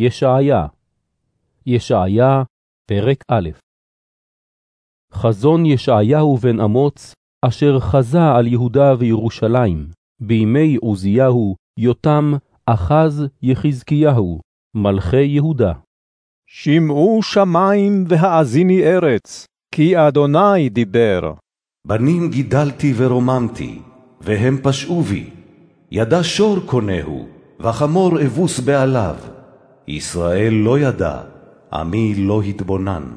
ישעיה ישעיה, פרק א' חזון ישעיהו בן אמוץ, אשר חזה על יהודה וירושלים, בימי עוזיהו, יותם, אחז, יחזקיהו, מלכי יהודה. שמעו שמים והאזיני ארץ, כי אדוני דיבר. בנים גידלתי ורוממתי, והם פשעו בי. ידע שור קונהו, וחמור אבוס בעליו. ישראל לא ידע, עמי לא התבונן.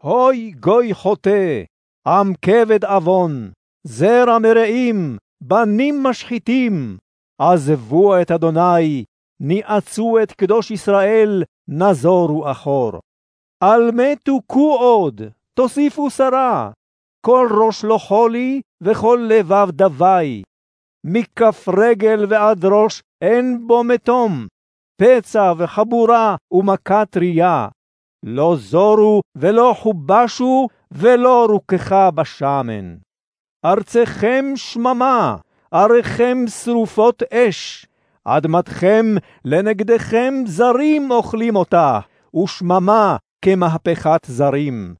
הוי גוי חוטא, עם כבד עוון, זרע מרעים, בנים משחיתים, עזבו את אדוני, ניאצו את קדוש ישראל, נזורו אחור. על מתו כו עוד, תוסיפו שרה, כל ראש לו חולי, וכל לבב דווי. מכף רגל ועד ראש אין בו מתום, פצע וחבורה ומכה טריה. לא זורו ולא חובשו, ולא רוככה בשמן. ארצכם שממה, עריכם שרופות אש, אדמתכם לנגדכם זרים אוכלים אותה, ושממה כמהפכת זרים.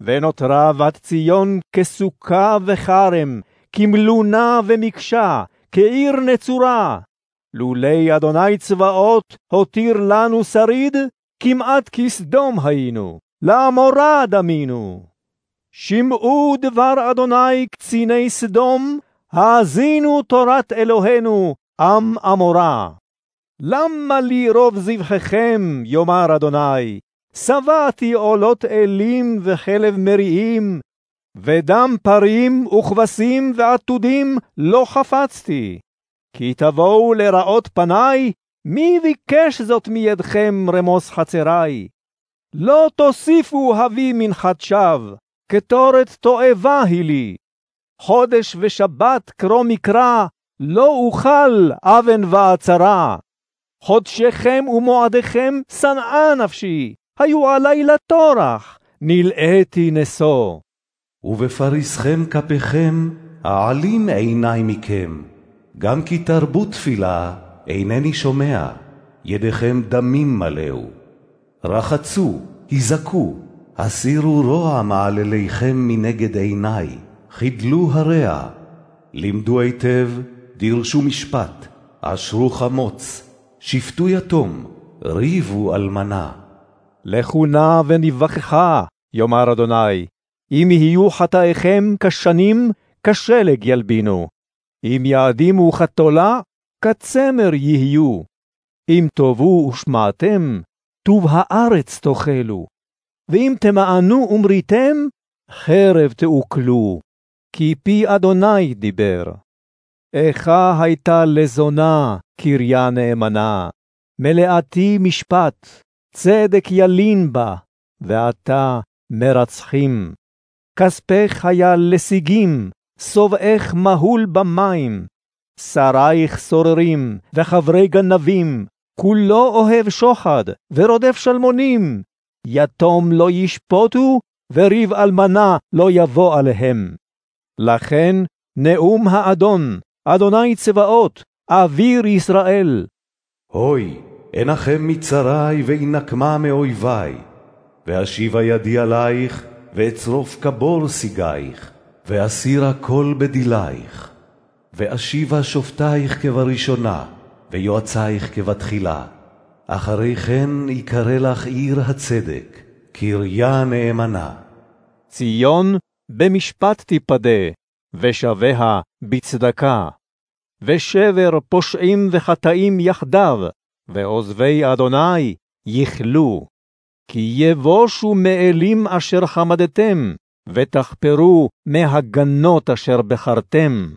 ונותרה בת ציון כסוכה וכרם, כמלונה ומקשה, כעיר נצורה. לולי אדוני צבאות הותיר לנו שריד, כמעט כסדום היינו, לעמורה דמינו. שמעו דבר אדוני קציני סדום, האזינו תורת אלוהינו, עם עמורה. למה לי רוב זבחיכם, יאמר אדוני, שבעתי עולות אלים וחלב מריעים, ודם פרים וכבשים ועתודים לא חפצתי. כי תבואו לראות פניי, מי ביקש זאת מידכם רמוס חצרי? לא תוסיפו הביא מנחת שווא, קטורת תועבה היא לי. חודש ושבת קרוא מקרא, לא אוכל אבן ועצרה. חודשיכם ומועדיכם שנאה נפשי, היו עלי לטורח, נלאיתי נשוא. ובפריסכם כפיכם, אעלים עיני מכם. גם כי תרבו תפילה, אינני שומע, ידיכם דמים מלאו. רחצו, היזקו, הסירו רוע מעלליכם מנגד עיני, חידלו הרע. לימדו היטב, דירשו משפט, עשרו חמוץ, שפטו יתום, ריבו אלמנה. לכו נא ונבחכה, יאמר אדוני, אם יהיו חטאיכם כשנים, כשלג ילבינו. אם יעדימו חתולה, כצמר יהיו. אם תאבו ושמעתם, טוב הארץ תאכלו. ואם תמענו ומריתם, חרב תאוכלו. כי פי אדוני דיבר. איכה הייתה לזונה, קריה נאמנה, מלאתי משפט, צדק ילין בה, ועתה מרצחים. כספך היה לשיגים, שובעך מהול במים. שרייך סוררים, וחברי גנבים, כולו אוהב שוחד, ורודף שלמונים. יתום לא ישפוטו, וריב אלמנה לא יבוא עליהם. לכן, נאום האדון, אדוני צבאות, אוויר ישראל. הוי, אנחם מצרי ואנקמה מאויבי, ואשיבה ידי עלייך, ואצרוף כבור סיגייך, ואסירה כל בדילייך. ואשיבה שופטייך כבראשונה, ויועצייך כבתחילה. אחרי כן יקרא לך עיר הצדק, קריה נאמנה. ציון במשפט תיפדה, ושביה בצדקה. ושבר פושעים וחטאים יחדיו, ועוזבי אדוני יכלו. כי יבושו מאלים אשר חמדתם, ותחפרו מהגנות אשר בחרתם.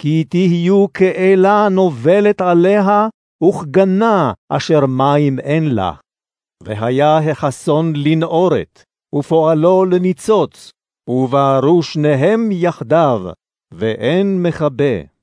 כי תהיו כאלה נובלת עליה, וכגנה אשר מים אין לה. והיה החסון לנעורת, ופועלו לניצוץ, ובערו שניהם יחדיו, ואין מכבה.